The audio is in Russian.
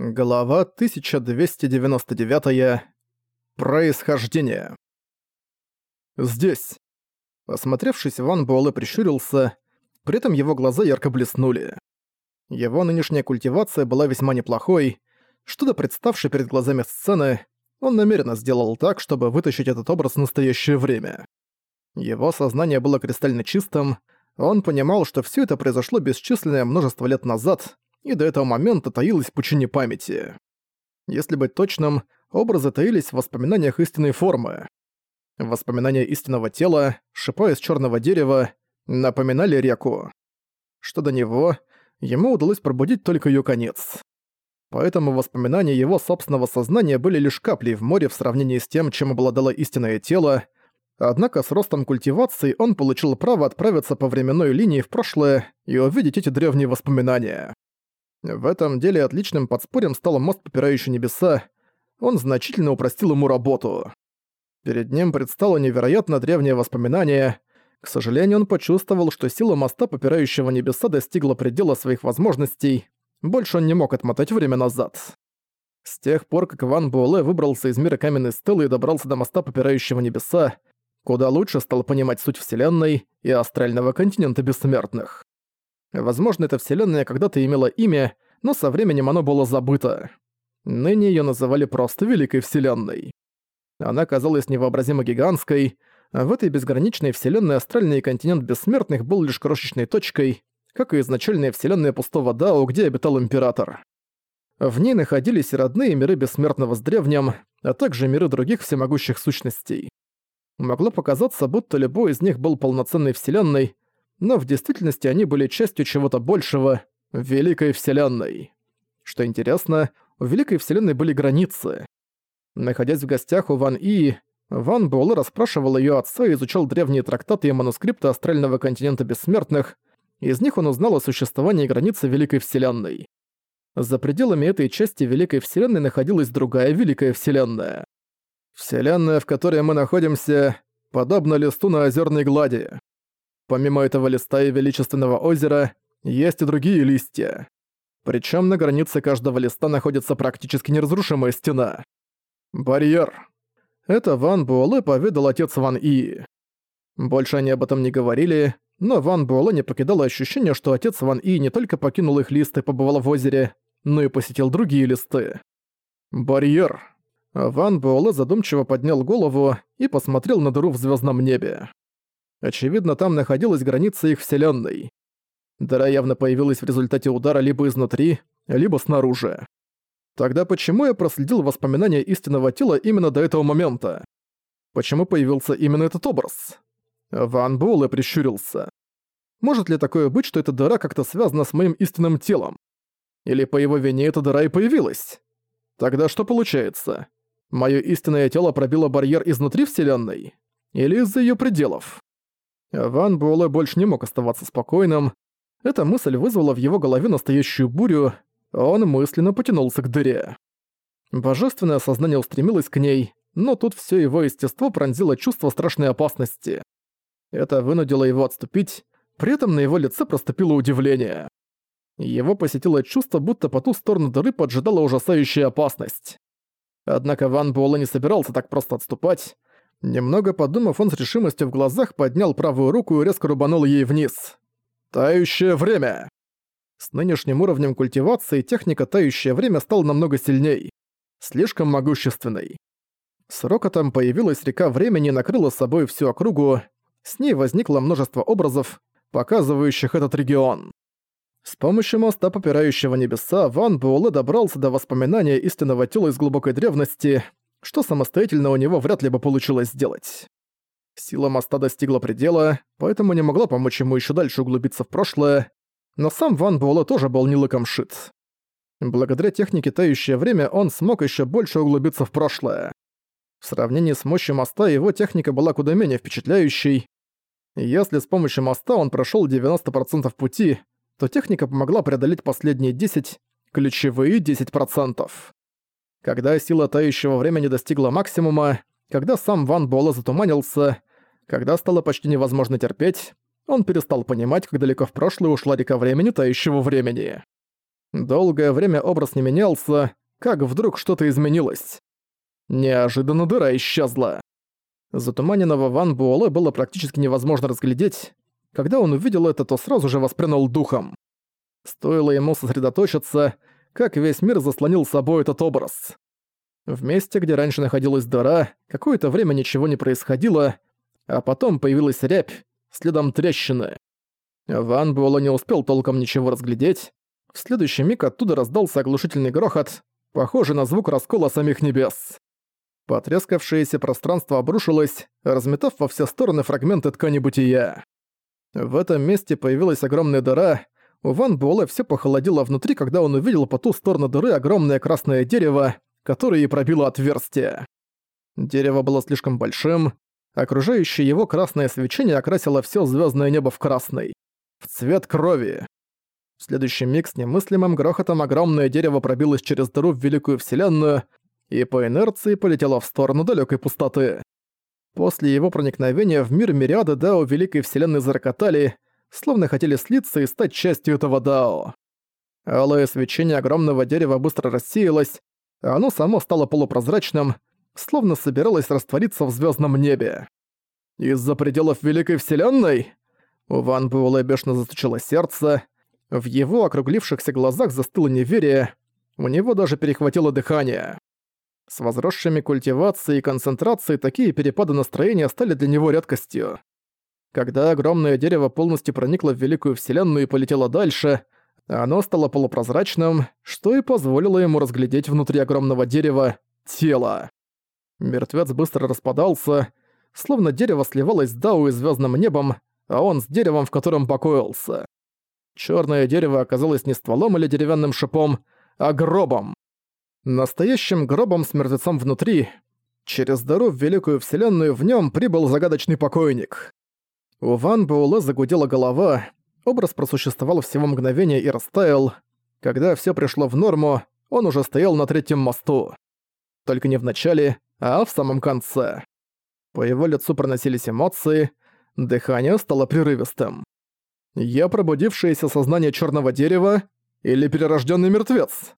Глава 1299. Происхождение. Здесь. Осмотревшись, Ван Буэлэ прищурился, при этом его глаза ярко блеснули. Его нынешняя культивация была весьма неплохой. Что-то представшей перед глазами сцены, он намеренно сделал так, чтобы вытащить этот образ в настоящее время. Его сознание было кристально чистым, он понимал, что все это произошло бесчисленное множество лет назад, и до этого момента таилась в пучине памяти. Если быть точным, образы таились в воспоминаниях истинной формы. Воспоминания истинного тела, шипа из черного дерева, напоминали реку. Что до него, ему удалось пробудить только ее конец. Поэтому воспоминания его собственного сознания были лишь каплей в море в сравнении с тем, чем обладало истинное тело, однако с ростом культивации он получил право отправиться по временной линии в прошлое и увидеть эти древние воспоминания. В этом деле отличным подспорьем стал мост, попирающий небеса. Он значительно упростил ему работу. Перед ним предстало невероятно древнее воспоминание. К сожалению, он почувствовал, что сила моста, попирающего небеса, достигла предела своих возможностей. Больше он не мог отмотать время назад. С тех пор, как Ван Буэлэ выбрался из мира каменной стелы и добрался до моста, попирающего небеса, куда лучше стал понимать суть Вселенной и астрального континента бессмертных. Возможно, эта вселенная когда-то имела имя, но со временем оно было забыто. Ныне её называли просто Великой Вселенной. Она казалась невообразимо гигантской, в этой безграничной вселенной астральный континент бессмертных был лишь крошечной точкой, как и изначальная вселенная пустого Дао, где обитал Император. В ней находились и родные миры бессмертного с древним, а также миры других всемогущих сущностей. Могло показаться, будто любой из них был полноценной вселенной, но в действительности они были частью чего-то большего — Великой Вселенной. Что интересно, у Великой Вселенной были границы. Находясь в гостях у Ван И, Ван Буэлэ расспрашивал ее отца и изучал древние трактаты и манускрипты астрального континента бессмертных, из них он узнал о существовании границы Великой Вселенной. За пределами этой части Великой Вселенной находилась другая Великая Вселенная. Вселенная, в которой мы находимся, подобна листу на озерной глади. Помимо этого листа и величественного озера, есть и другие листья. Причем на границе каждого листа находится практически неразрушимая стена. Барьер. Это Ван Буэлэ поведал отец Ван И. Больше они об этом не говорили, но Ван Буэлэ не покидало ощущение, что отец Ван И не только покинул их лист и побывал в озере, но и посетил другие листы. Барьер. Ван Буэлэ задумчиво поднял голову и посмотрел на дыру в звездном небе. Очевидно, там находилась граница их вселенной. Дыра явно появилась в результате удара либо изнутри, либо снаружи. Тогда почему я проследил воспоминания истинного тела именно до этого момента? Почему появился именно этот образ? Ван Буэлэ прищурился. Может ли такое быть, что эта дыра как-то связана с моим истинным телом? Или по его вине эта дыра и появилась? Тогда что получается? Моё истинное тело пробило барьер изнутри Вселенной? Или из-за её пределов? Ван Буэлэ больше не мог оставаться спокойным. Эта мысль вызвала в его голове настоящую бурю, он мысленно потянулся к дыре. Божественное сознание устремилось к ней, но тут все его естество пронзило чувство страшной опасности. Это вынудило его отступить, при этом на его лице проступило удивление. Его посетило чувство, будто по ту сторону дыры поджидала ужасающая опасность. Однако Ван Буэлэ не собирался так просто отступать. Немного подумав, он с решимостью в глазах поднял правую руку и резко рубанул ей вниз. «Тающее время!» С нынешним уровнем культивации техника «Тающее время» стала намного сильней. Слишком могущественной. С рокотом появилась река времени и накрыла собой всю округу. С ней возникло множество образов, показывающих этот регион. С помощью моста, попирающего небеса, Ван Буэлэ добрался до воспоминания истинного тела из глубокой древности — что самостоятельно у него вряд ли бы получилось сделать. Сила моста достигла предела, поэтому не могла помочь ему еще дальше углубиться в прошлое, но сам Ван Буэлэ тоже был не лыком шит. Благодаря технике «Тающее время» он смог еще больше углубиться в прошлое. В сравнении с мощью моста его техника была куда менее впечатляющей. Если с помощью моста он прошел 90% пути, то техника помогла преодолеть последние 10, ключевые 10%. Когда сила тающего времени достигла максимума, когда сам Ван Буэлэ затуманился, когда стало почти невозможно терпеть, он перестал понимать, как далеко в прошлое ушла река времени тающего времени. Долгое время образ не менялся, как вдруг что-то изменилось. Неожиданно дыра исчезла. Затуманенного Ван Буэлэ было практически невозможно разглядеть. Когда он увидел это, то сразу же воспринял духом. Стоило ему сосредоточиться, как весь мир заслонил собой этот образ. В месте, где раньше находилась дыра, какое-то время ничего не происходило, а потом появилась рябь, следом трещины. Ван Буэлэ не успел толком ничего разглядеть. В следующий миг оттуда раздался оглушительный грохот, похожий на звук раскола самих небес. Потрескавшееся пространство обрушилось, разметав во все стороны фрагменты ткани бытия. В этом месте появилась огромная дыра. У Ван Буэлэ всё похолодело внутри, когда он увидел по ту сторону дыры огромное красное дерево, которое и пробило отверстие. Дерево было слишком большим, окружающее его красное свечение окрасило всё звёздное небо в красный. В цвет крови. В следующий миг с немыслимым грохотом огромное дерево пробилось через дыру в Великую Вселенную, и по инерции полетело в сторону далекой пустоты. После его проникновения в мир мириады Дао Великой Вселенной зарокотали, словно хотели слиться и стать частью этого Дао. Алое свечение огромного дерева быстро рассеялось, а оно само стало полупрозрачным, словно собиралось раствориться в звездном небе. Из-за пределов Великой Вселенной? У Ван Буэлэ бешено застучило сердце, в его округлившихся глазах застыло неверие, у него даже перехватило дыхание. С возросшими культивацией и концентрацией такие перепады настроения стали для него редкостью. Когда огромное дерево полностью проникло в Великую Вселенную и полетело дальше, оно стало полупрозрачным, что и позволило ему разглядеть внутри огромного дерева тело. Мертвец быстро распадался, словно дерево сливалось с Дау и звездным небом, а он с деревом, в котором покоился. Черное дерево оказалось не стволом или деревянным шипом, а гробом. Настоящим гробом с мертвецом внутри. Через дыру в Великую Вселенную в нем прибыл загадочный покойник. У Ван Буэлэ загудела голова, образ просуществовал всего мгновение и растаял. Когда все пришло в норму, он уже стоял на третьем мосту. Только не в начале, а в самом конце. По его лицу проносились эмоции, дыхание стало прерывистым. Я пробудившееся сознание черного дерева или перерожденный мертвец?